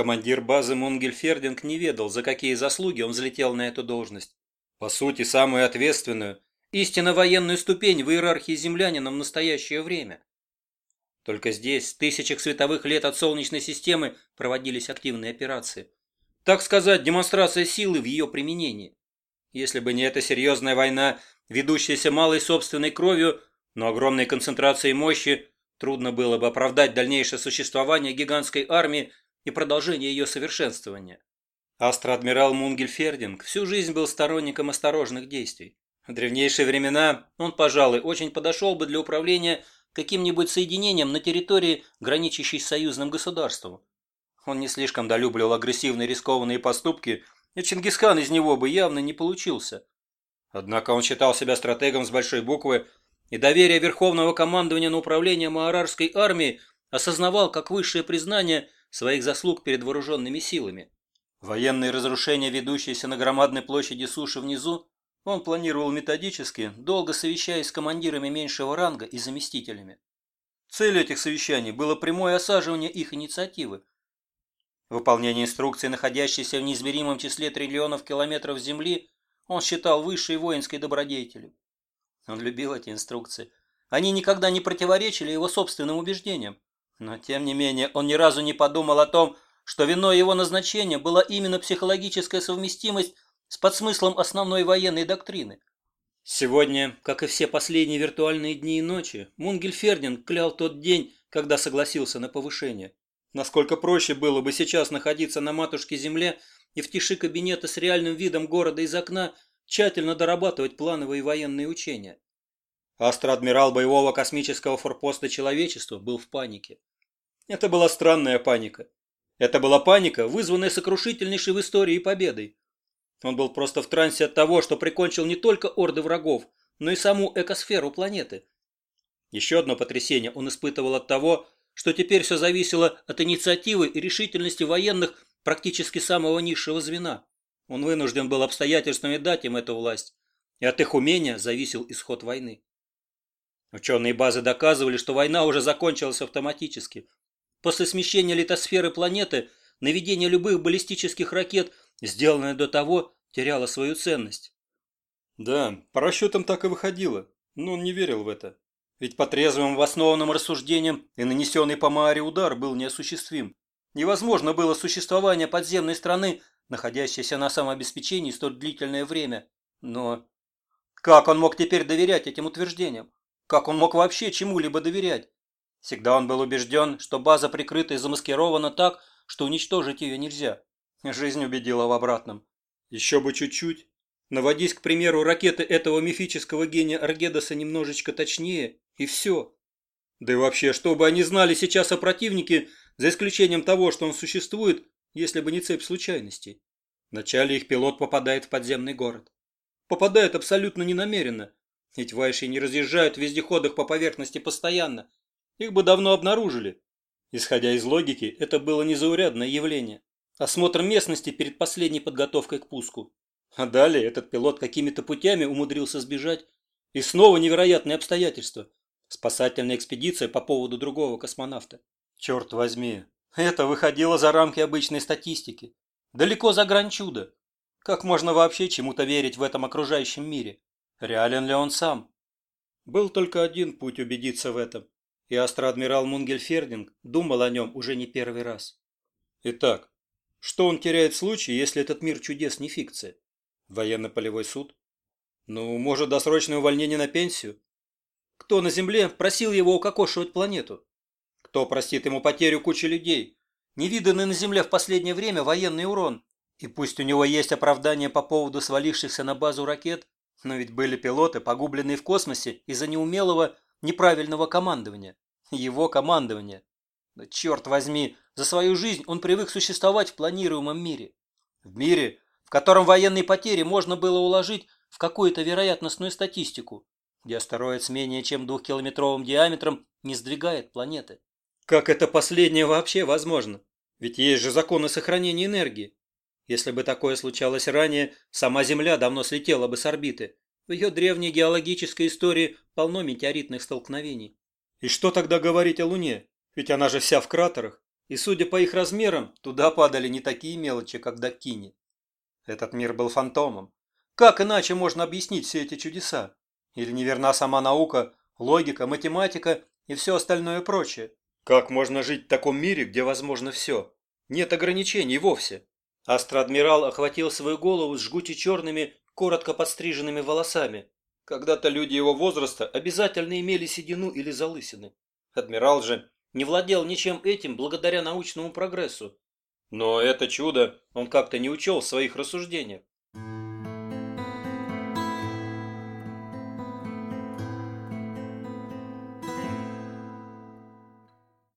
Командир базы Мунгельфердинг не ведал, за какие заслуги он взлетел на эту должность. По сути, самую ответственную, истинно военную ступень в иерархии землянина в настоящее время. Только здесь, в тысячах световых лет от Солнечной системы, проводились активные операции. Так сказать, демонстрация силы в ее применении. Если бы не эта серьезная война, ведущаяся малой собственной кровью, но огромной концентрацией мощи, трудно было бы оправдать дальнейшее существование гигантской армии и продолжение ее совершенствования. Астро-адмирал Мунгельфердинг всю жизнь был сторонником осторожных действий. В древнейшие времена он, пожалуй, очень подошел бы для управления каким-нибудь соединением на территории, граничащей с союзным государством. Он не слишком долюбливал агрессивные рискованные поступки, и Чингисхан из него бы явно не получился. Однако он считал себя стратегом с большой буквы, и доверие Верховного командования на управление Маарарской армией осознавал как высшее признание своих заслуг перед вооруженными силами. Военные разрушения, ведущиеся на громадной площади суши внизу, он планировал методически, долго совещаясь с командирами меньшего ранга и заместителями. Целью этих совещаний было прямое осаживание их инициативы. Выполнение инструкций, находящейся в неизмеримом числе триллионов километров Земли, он считал высшей воинской добродетелью. Он любил эти инструкции. Они никогда не противоречили его собственным убеждениям. Но, тем не менее, он ни разу не подумал о том, что виной его назначения была именно психологическая совместимость с подсмыслом основной военной доктрины. Сегодня, как и все последние виртуальные дни и ночи, Мунгельфердинг клял тот день, когда согласился на повышение. Насколько проще было бы сейчас находиться на матушке земле и в тиши кабинета с реальным видом города из окна тщательно дорабатывать плановые военные учения. Астроадмирал боевого космического форпоста человечества был в панике. Это была странная паника. Это была паника, вызванная сокрушительнейшей в истории победой. Он был просто в трансе от того, что прикончил не только орды врагов, но и саму экосферу планеты. Еще одно потрясение он испытывал от того, что теперь все зависело от инициативы и решительности военных практически самого низшего звена. Он вынужден был обстоятельствами дать им эту власть, и от их умения зависел исход войны. Ученые базы доказывали, что война уже закончилась автоматически. После смещения литосферы планеты наведение любых баллистических ракет – сделанное до того, теряло свою ценность. Да, по расчетам так и выходило, но он не верил в это. Ведь по трезвым обоснованным рассуждениям и нанесенный по Мааре удар был неосуществим. Невозможно было существование подземной страны, находящейся на самообеспечении столь длительное время. Но как он мог теперь доверять этим утверждениям? Как он мог вообще чему-либо доверять? Всегда он был убежден, что база прикрыта и замаскирована так, что уничтожить ее нельзя. Жизнь убедила в обратном. Еще бы чуть-чуть. Наводись, к примеру, ракеты этого мифического гения Аргедаса немножечко точнее, и все. Да и вообще, что бы они знали сейчас о противнике, за исключением того, что он существует, если бы не цепь случайностей. Вначале их пилот попадает в подземный город. Попадает абсолютно ненамеренно, ведь вайши не разъезжают в вездеходах по поверхности постоянно. Их бы давно обнаружили. Исходя из логики, это было незаурядное явление. Осмотр местности перед последней подготовкой к пуску. А далее этот пилот какими-то путями умудрился сбежать. И снова невероятные обстоятельства. Спасательная экспедиция по поводу другого космонавта. Черт возьми, это выходило за рамки обычной статистики. Далеко за грань чуда. Как можно вообще чему-то верить в этом окружающем мире? Реален ли он сам? Был только один путь убедиться в этом. И астроадмирал Мунгельфердинг думал о нем уже не первый раз. Итак, что он теряет в случае, если этот мир чудес не фикция? Военно-полевой суд? Ну, может, досрочное увольнение на пенсию? Кто на Земле просил его укокошивать планету? Кто простит ему потерю кучи людей? Невиданный на Земле в последнее время военный урон. И пусть у него есть оправдание по поводу свалившихся на базу ракет, но ведь были пилоты, погубленные в космосе из-за неумелого, неправильного командования. Его командования. Да черт возьми, за свою жизнь он привык существовать в планируемом мире. В мире, в котором военные потери можно было уложить в какую-то вероятностную статистику, где астероид с менее чем двухкилометровым диаметром не сдвигает планеты. Как это последнее вообще возможно? Ведь есть же законы сохранения энергии. Если бы такое случалось ранее, сама Земля давно слетела бы с орбиты. В ее древней геологической истории полно метеоритных столкновений. И что тогда говорить о Луне? Ведь она же вся в кратерах. И судя по их размерам, туда падали не такие мелочи, как Даккини. Этот мир был фантомом. Как иначе можно объяснить все эти чудеса? Или неверна сама наука, логика, математика и все остальное прочее? Как можно жить в таком мире, где возможно все? Нет ограничений вовсе. Астроадмирал охватил свою голову с жгуче черными, коротко подстриженными волосами. Когда-то люди его возраста обязательно имели седину или залысины. Адмирал же не владел ничем этим благодаря научному прогрессу. Но это чудо он как-то не учел в своих рассуждениях.